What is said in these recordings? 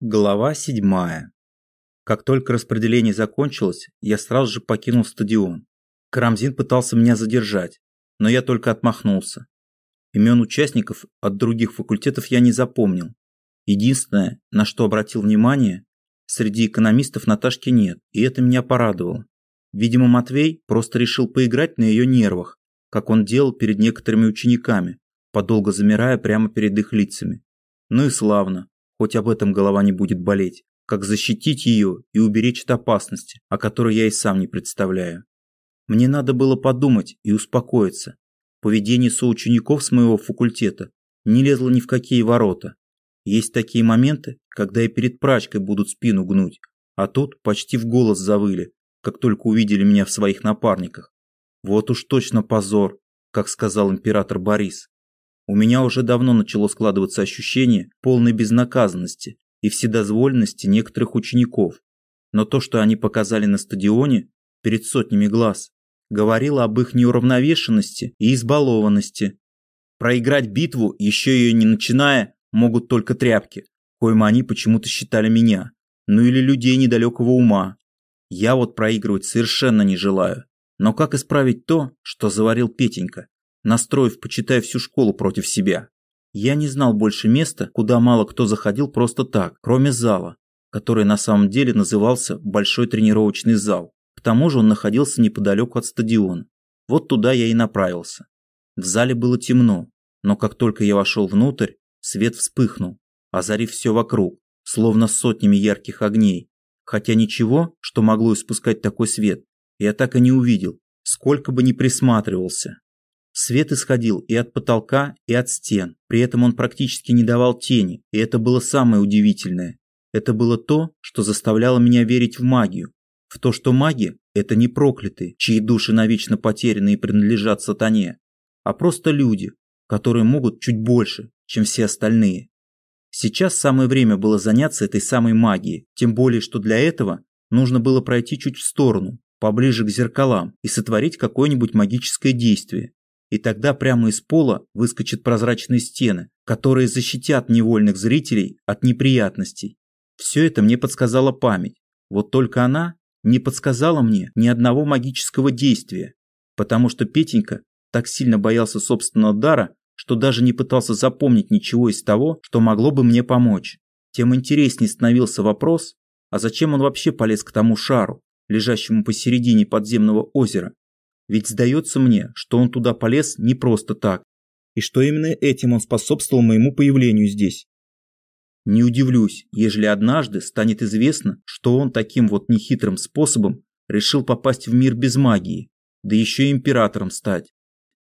Глава седьмая. Как только распределение закончилось, я сразу же покинул стадион. Карамзин пытался меня задержать, но я только отмахнулся. Имен участников от других факультетов я не запомнил. Единственное, на что обратил внимание, среди экономистов Наташки нет, и это меня порадовало. Видимо, Матвей просто решил поиграть на ее нервах, как он делал перед некоторыми учениками, подолго замирая прямо перед их лицами. Ну и славно, хоть об этом голова не будет болеть, как защитить ее и уберечь от опасности, о которой я и сам не представляю. Мне надо было подумать и успокоиться. Поведение соучеников с моего факультета не лезло ни в какие ворота. Есть такие моменты, когда и перед прачкой будут спину гнуть, а тут почти в голос завыли, как только увидели меня в своих напарниках. Вот уж точно позор, как сказал император Борис. У меня уже давно начало складываться ощущение полной безнаказанности и вседозволенности некоторых учеников. Но то, что они показали на стадионе перед сотнями глаз, говорило об их неуравновешенности и избалованности. Проиграть битву, еще ее не начиная, могут только тряпки, коим они почему-то считали меня, ну или людей недалекого ума. Я вот проигрывать совершенно не желаю. Но как исправить то, что заварил Петенька? Настроив, почитай, всю школу против себя. Я не знал больше места, куда мало кто заходил просто так, кроме зала, который на самом деле назывался Большой тренировочный зал. К тому же он находился неподалеку от стадиона. Вот туда я и направился. В зале было темно, но как только я вошел внутрь, свет вспыхнул, озарив все вокруг, словно сотнями ярких огней. Хотя ничего, что могло испускать такой свет, я так и не увидел, сколько бы ни присматривался. Свет исходил и от потолка, и от стен. При этом он практически не давал тени, и это было самое удивительное. Это было то, что заставляло меня верить в магию. В то, что маги – это не проклятые, чьи души навечно потеряны и принадлежат сатане, а просто люди, которые могут чуть больше, чем все остальные. Сейчас самое время было заняться этой самой магией, тем более, что для этого нужно было пройти чуть в сторону, поближе к зеркалам и сотворить какое-нибудь магическое действие и тогда прямо из пола выскочат прозрачные стены, которые защитят невольных зрителей от неприятностей. Все это мне подсказала память. Вот только она не подсказала мне ни одного магического действия, потому что Петенька так сильно боялся собственного дара, что даже не пытался запомнить ничего из того, что могло бы мне помочь. Тем интереснее становился вопрос, а зачем он вообще полез к тому шару, лежащему посередине подземного озера, ведь сдается мне, что он туда полез не просто так, и что именно этим он способствовал моему появлению здесь. Не удивлюсь, ежели однажды станет известно, что он таким вот нехитрым способом решил попасть в мир без магии, да еще и императором стать.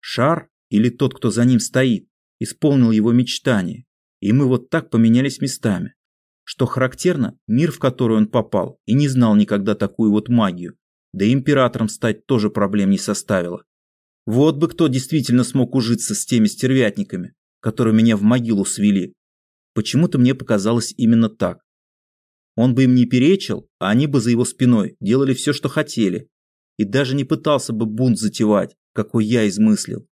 Шар, или тот, кто за ним стоит, исполнил его мечтание, и мы вот так поменялись местами. Что характерно, мир, в который он попал, и не знал никогда такую вот магию, да и императором стать тоже проблем не составило. Вот бы кто действительно смог ужиться с теми стервятниками, которые меня в могилу свели. Почему-то мне показалось именно так. Он бы им не перечил, а они бы за его спиной делали все, что хотели. И даже не пытался бы бунт затевать, какой я измыслил.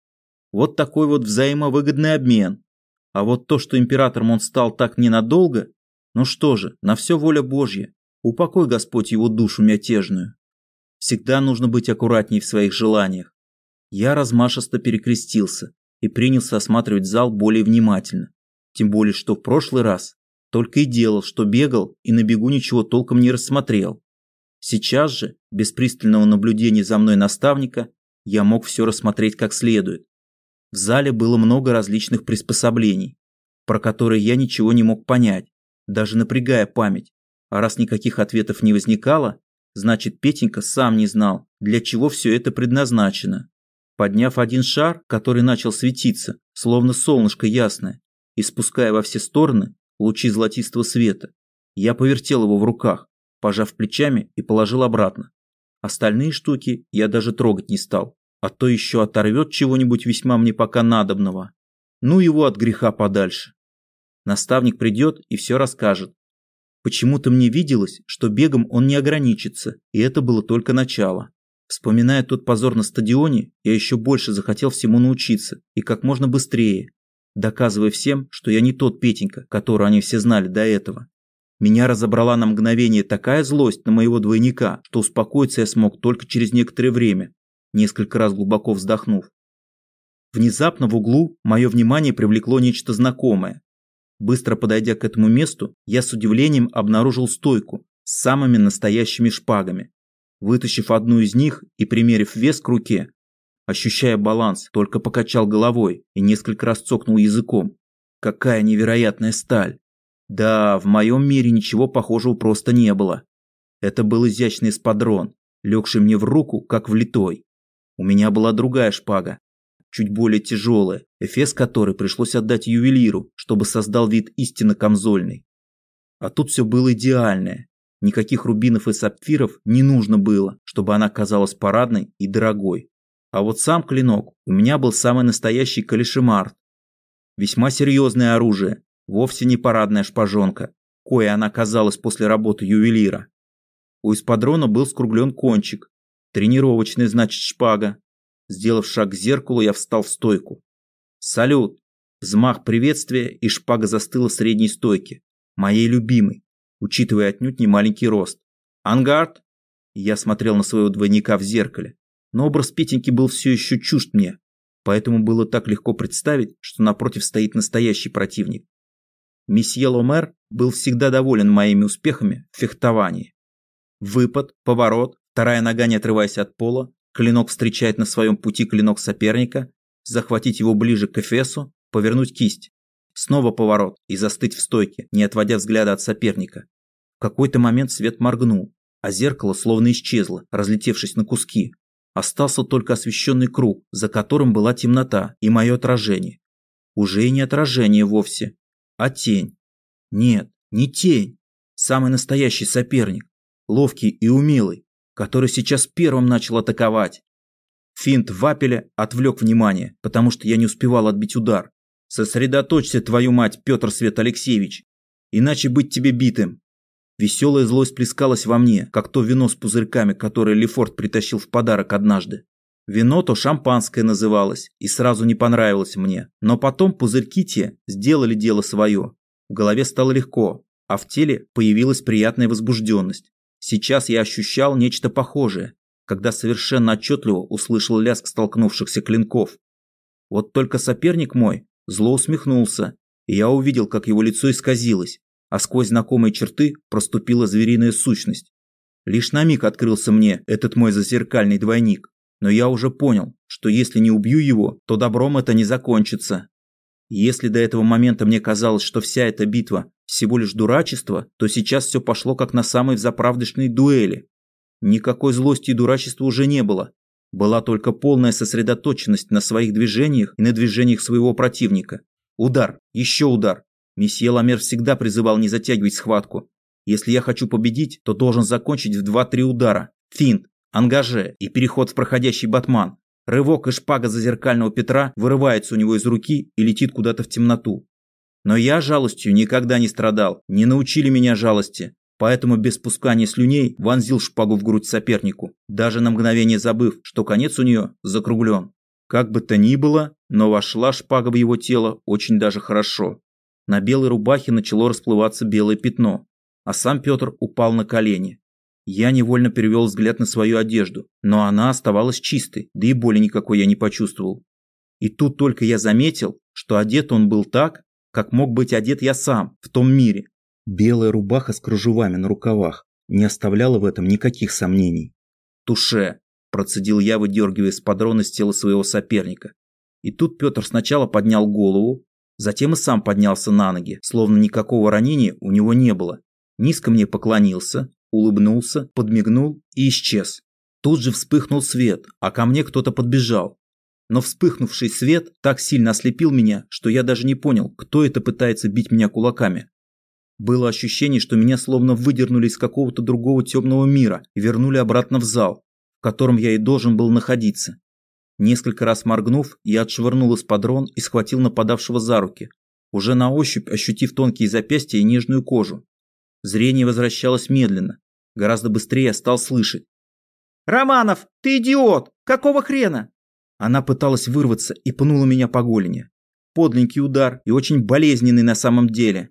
Вот такой вот взаимовыгодный обмен. А вот то, что императором он стал так ненадолго, ну что же, на все воля Божья. Упокой Господь его душу мятежную. Всегда нужно быть аккуратней в своих желаниях. Я размашисто перекрестился и принялся осматривать зал более внимательно. Тем более, что в прошлый раз только и делал, что бегал и на бегу ничего толком не рассмотрел. Сейчас же, без пристального наблюдения за мной наставника, я мог все рассмотреть как следует. В зале было много различных приспособлений, про которые я ничего не мог понять, даже напрягая память. А раз никаких ответов не возникало, Значит, Петенька сам не знал, для чего все это предназначено. Подняв один шар, который начал светиться, словно солнышко ясное, и спуская во все стороны лучи золотистого света, я повертел его в руках, пожав плечами и положил обратно. Остальные штуки я даже трогать не стал, а то еще оторвет чего-нибудь весьма мне пока надобного. Ну его от греха подальше. Наставник придет и все расскажет, Почему-то мне виделось, что бегом он не ограничится, и это было только начало. Вспоминая тот позор на стадионе, я еще больше захотел всему научиться, и как можно быстрее, доказывая всем, что я не тот Петенька, которого они все знали до этого. Меня разобрала на мгновение такая злость на моего двойника, что успокоиться я смог только через некоторое время, несколько раз глубоко вздохнув. Внезапно в углу мое внимание привлекло нечто знакомое. Быстро подойдя к этому месту, я с удивлением обнаружил стойку с самыми настоящими шпагами. Вытащив одну из них и примерив вес к руке, ощущая баланс, только покачал головой и несколько раз цокнул языком. Какая невероятная сталь! Да, в моем мире ничего похожего просто не было. Это был изящный эспадрон, легший мне в руку, как влитой. У меня была другая шпага, чуть более тяжелая, эфес которой пришлось отдать ювелиру, чтобы создал вид истинно камзольный. А тут все было идеальное. Никаких рубинов и сапфиров не нужно было, чтобы она казалась парадной и дорогой. А вот сам клинок у меня был самый настоящий калишемарт. Весьма серьезное оружие, вовсе не парадная шпажонка, кое она казалась после работы ювелира. У эспадрона был скруглен кончик, тренировочный, значит, шпага. Сделав шаг к зеркалу, я встал в стойку. Салют! Взмах приветствия, и шпага застыла в средней стойке, моей любимой, учитывая отнюдь не маленький рост. «Ангард!» Я смотрел на своего двойника в зеркале но образ Петеньки был все еще чужд мне, поэтому было так легко представить, что напротив стоит настоящий противник. Месье Ломер был всегда доволен моими успехами в фехтовании. Выпад, поворот, вторая нога не отрываясь от пола, клинок встречает на своем пути клинок соперника, захватить его ближе к эфесу, повернуть кисть. Снова поворот и застыть в стойке, не отводя взгляда от соперника. В какой-то момент свет моргнул, а зеркало словно исчезло, разлетевшись на куски, Остался только освещенный круг, за которым была темнота и мое отражение. Уже и не отражение вовсе, а тень. Нет, не тень. Самый настоящий соперник. Ловкий и умелый, который сейчас первым начал атаковать. Финт вапеля отвлек внимание, потому что я не успевал отбить удар. Сосредоточься, твою мать, Петр Свет Алексеевич, иначе быть тебе битым. Веселая злость плескалась во мне, как то вино с пузырьками, которое Лефорт притащил в подарок однажды. Вино то шампанское называлось, и сразу не понравилось мне. Но потом пузырьки те сделали дело свое. В голове стало легко, а в теле появилась приятная возбужденность. Сейчас я ощущал нечто похожее, когда совершенно отчетливо услышал лязг столкнувшихся клинков. Вот только соперник мой зло усмехнулся, и я увидел, как его лицо исказилось, а сквозь знакомые черты проступила звериная сущность. Лишь на миг открылся мне этот мой зазеркальный двойник, но я уже понял, что если не убью его, то добром это не закончится. Если до этого момента мне казалось, что вся эта битва всего лишь дурачество, то сейчас все пошло как на самой заправдышной дуэли. Никакой злости и дурачества уже не было. Была только полная сосредоточенность на своих движениях и на движениях своего противника. Удар, еще удар, Месье Ламер всегда призывал не затягивать схватку. Если я хочу победить, то должен закончить в 2-3 удара. Финт, ангаже и переход в проходящий батман. Рывок и шпага зазеркального Петра вырывается у него из руки и летит куда-то в темноту. Но я жалостью никогда не страдал, не научили меня жалости. Поэтому без пускания слюней вонзил шпагу в грудь сопернику, даже на мгновение забыв, что конец у нее закруглен. Как бы то ни было, но вошла шпага в его тело очень даже хорошо. На белой рубахе начало расплываться белое пятно, а сам Петр упал на колени. Я невольно перевел взгляд на свою одежду, но она оставалась чистой, да и боли никакой я не почувствовал. И тут только я заметил, что одет он был так, как мог быть одет я сам, в том мире. Белая рубаха с кружевами на рукавах не оставляла в этом никаких сомнений. «Туше!» – процедил я, выдергивая с подрона с тела своего соперника. И тут Петр сначала поднял голову, Затем и сам поднялся на ноги, словно никакого ранения у него не было. Низко мне поклонился, улыбнулся, подмигнул и исчез. Тут же вспыхнул свет, а ко мне кто-то подбежал. Но вспыхнувший свет так сильно ослепил меня, что я даже не понял, кто это пытается бить меня кулаками. Было ощущение, что меня словно выдернули из какого-то другого темного мира и вернули обратно в зал, в котором я и должен был находиться. Несколько раз моргнув, я отшвырнул эспадрон и схватил нападавшего за руки, уже на ощупь ощутив тонкие запястья и нежную кожу. Зрение возвращалось медленно. Гораздо быстрее стал слышать. «Романов, ты идиот! Какого хрена?» Она пыталась вырваться и пнула меня по голени. Подленький удар и очень болезненный на самом деле.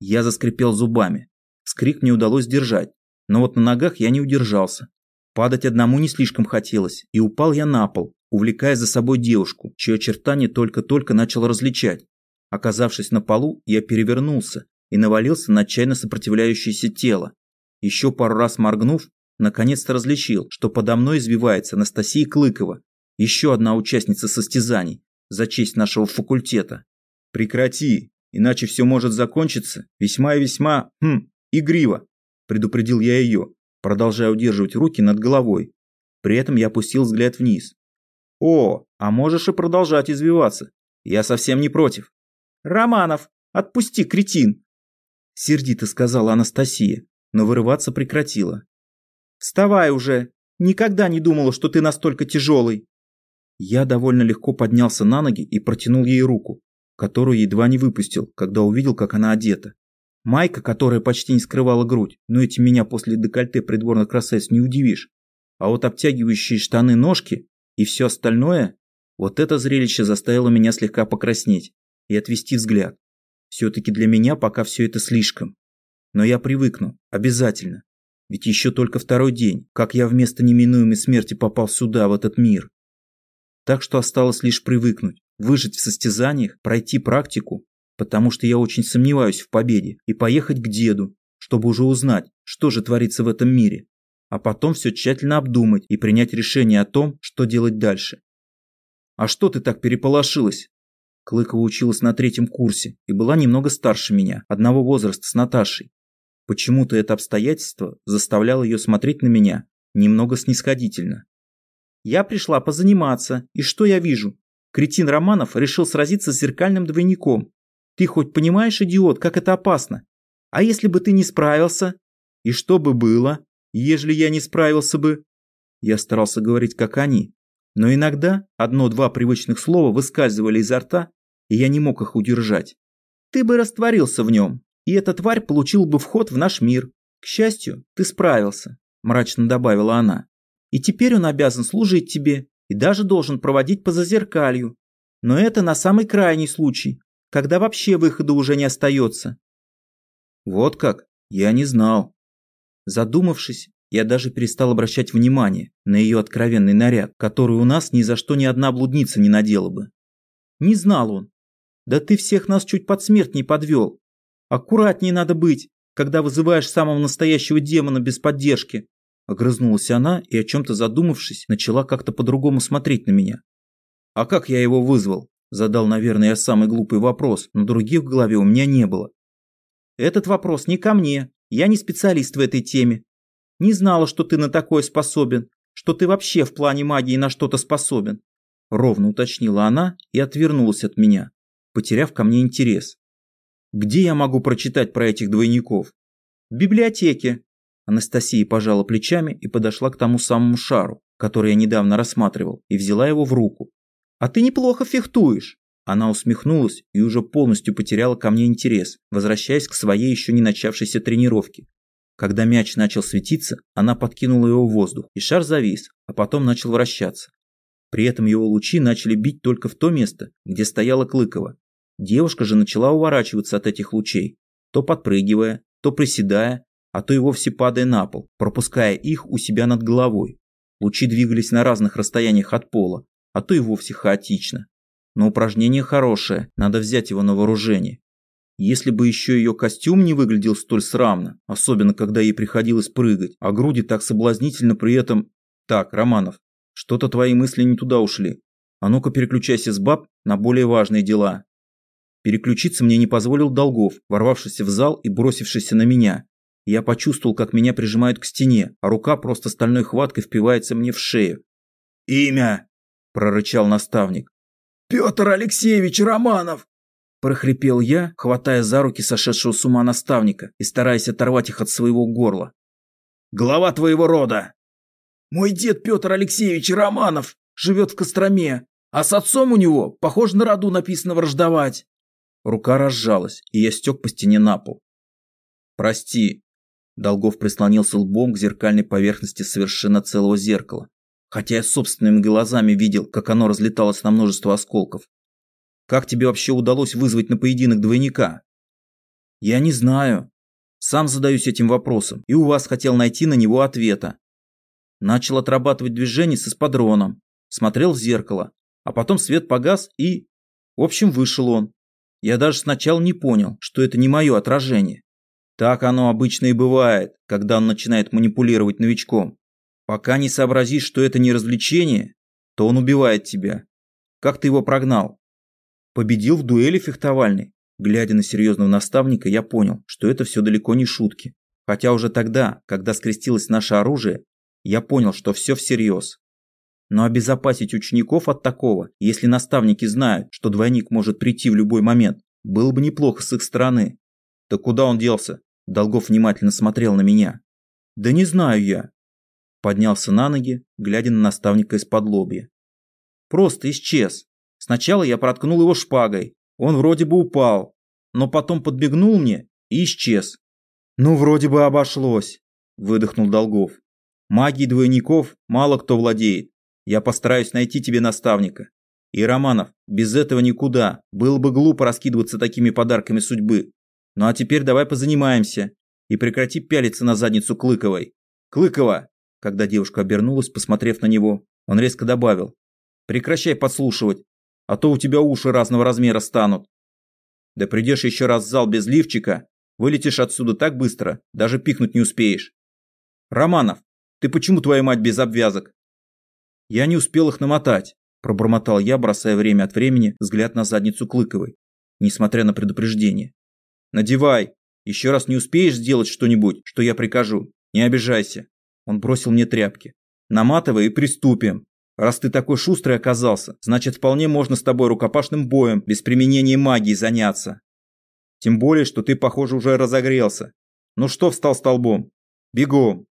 Я заскрипел зубами. Скрик мне удалось сдержать, но вот на ногах я не удержался. Падать одному не слишком хотелось, и упал я на пол, увлекая за собой девушку, чье очертание только-только начал различать. Оказавшись на полу, я перевернулся и навалился на отчаянно сопротивляющееся тело. Еще пару раз моргнув, наконец-то различил, что подо мной извивается Анастасия Клыкова, еще одна участница состязаний, за честь нашего факультета. «Прекрати, иначе все может закончиться весьма и весьма, хм, игриво», предупредил я ее, продолжая удерживать руки над головой. При этом я опустил взгляд вниз. «О, а можешь и продолжать извиваться. Я совсем не против». «Романов, отпусти, кретин!» Сердито сказала Анастасия, но вырываться прекратила. «Вставай уже! Никогда не думала, что ты настолько тяжелый!» Я довольно легко поднялся на ноги и протянул ей руку, которую едва не выпустил, когда увидел, как она одета. Майка, которая почти не скрывала грудь, но этим меня после декольте придворных красавиц не удивишь. А вот обтягивающие штаны ножки и все остальное, вот это зрелище заставило меня слегка покраснеть и отвести взгляд. Все-таки для меня пока все это слишком. Но я привыкну, обязательно. Ведь еще только второй день, как я вместо неминуемой смерти попал сюда, в этот мир. Так что осталось лишь привыкнуть, выжить в состязаниях, пройти практику, потому что я очень сомневаюсь в победе, и поехать к деду, чтобы уже узнать, что же творится в этом мире, а потом все тщательно обдумать и принять решение о том, что делать дальше. «А что ты так переполошилась?» Клыкова училась на третьем курсе и была немного старше меня, одного возраста с Наташей. Почему-то это обстоятельство заставляло ее смотреть на меня немного снисходительно. Я пришла позаниматься, и что я вижу? Кретин Романов решил сразиться с зеркальным двойником. Ты хоть понимаешь, идиот, как это опасно? А если бы ты не справился? И что бы было, ежели я не справился бы? Я старался говорить, как они. Но иногда одно-два привычных слова выскальзывали изо рта, и я не мог их удержать. Ты бы растворился в нем, и эта тварь получил бы вход в наш мир. К счастью, ты справился, мрачно добавила она. И теперь он обязан служить тебе и даже должен проводить по зазеркалью. Но это на самый крайний случай, когда вообще выхода уже не остается. Вот как? Я не знал. Задумавшись, я даже перестал обращать внимание на ее откровенный наряд, который у нас ни за что ни одна блудница не надела бы. Не знал он. Да ты всех нас чуть под смерть не подвел. Аккуратнее надо быть, когда вызываешь самого настоящего демона без поддержки. Огрызнулась она и, о чем-то задумавшись, начала как-то по-другому смотреть на меня. «А как я его вызвал?» Задал, наверное, я самый глупый вопрос, но других в голове у меня не было. «Этот вопрос не ко мне. Я не специалист в этой теме. Не знала, что ты на такое способен, что ты вообще в плане магии на что-то способен». Ровно уточнила она и отвернулась от меня, потеряв ко мне интерес. «Где я могу прочитать про этих двойников?» «В библиотеке», Анастасия пожала плечами и подошла к тому самому шару, который я недавно рассматривал, и взяла его в руку. «А ты неплохо фехтуешь!» Она усмехнулась и уже полностью потеряла ко мне интерес, возвращаясь к своей еще не начавшейся тренировке. Когда мяч начал светиться, она подкинула его в воздух, и шар завис, а потом начал вращаться. При этом его лучи начали бить только в то место, где стояла Клыкова. Девушка же начала уворачиваться от этих лучей, то подпрыгивая, то приседая, а то и вовсе падая на пол, пропуская их у себя над головой. Лучи двигались на разных расстояниях от пола, а то и вовсе хаотично. Но упражнение хорошее, надо взять его на вооружение. Если бы еще ее костюм не выглядел столь срамно, особенно когда ей приходилось прыгать, а груди так соблазнительно при этом... Так, Романов, что-то твои мысли не туда ушли. А ну-ка переключайся с баб на более важные дела. Переключиться мне не позволил Долгов, ворвавшийся в зал и бросившийся на меня. Я почувствовал, как меня прижимают к стене, а рука просто стальной хваткой впивается мне в шею. «Имя!» – прорычал наставник. «Петр Алексеевич Романов!» Прохрипел я, хватая за руки сошедшего с ума наставника и стараясь оторвать их от своего горла. «Глава твоего рода!» «Мой дед Петр Алексеевич Романов живет в Костроме, а с отцом у него, похоже, на роду написано враждовать». Рука разжалась, и я стек по стене на пол. «Прости, Долгов прислонился лбом к зеркальной поверхности совершенно целого зеркала, хотя я собственными глазами видел, как оно разлеталось на множество осколков. «Как тебе вообще удалось вызвать на поединок двойника?» «Я не знаю», – Сам задаюсь этим вопросом, и у вас хотел найти на него ответа. Начал отрабатывать движение с эспадроном, смотрел в зеркало, а потом свет погас и... В общем, вышел он. Я даже сначала не понял, что это не мое отражение. Так оно обычно и бывает, когда он начинает манипулировать новичком. Пока не сообразишь, что это не развлечение, то он убивает тебя. Как ты его прогнал? Победил в дуэли фехтовальной. Глядя на серьезного наставника, я понял, что это все далеко не шутки. Хотя уже тогда, когда скрестилось наше оружие, я понял, что все всерьез. Но обезопасить учеников от такого, если наставники знают, что двойник может прийти в любой момент, было бы неплохо с их стороны. Да куда он делся? Долгов внимательно смотрел на меня. Да не знаю я. Поднялся на ноги, глядя на наставника из-под лобья. Просто исчез. Сначала я проткнул его шпагой. Он вроде бы упал, но потом подбегнул мне и исчез. Ну, вроде бы обошлось, выдохнул Долгов. Магией двойников мало кто владеет. Я постараюсь найти тебе наставника. И, Романов, без этого никуда. Было бы глупо раскидываться такими подарками судьбы. Ну а теперь давай позанимаемся. И прекрати пялиться на задницу Клыковой. Клыкова! Когда девушка обернулась, посмотрев на него, он резко добавил. Прекращай подслушивать, а то у тебя уши разного размера станут. Да придешь еще раз в зал без лифчика, вылетишь отсюда так быстро, даже пикнуть не успеешь. Романов, ты почему твоя мать без обвязок? Я не успел их намотать, пробормотал я, бросая время от времени взгляд на задницу Клыковой, несмотря на предупреждение. Надевай, еще раз не успеешь сделать что-нибудь, что я прикажу, не обижайся. Он бросил мне тряпки. Наматывай и приступим. Раз ты такой шустрый оказался, значит вполне можно с тобой рукопашным боем без применения магии заняться. Тем более, что ты, похоже, уже разогрелся. Ну что встал столбом? Бегом.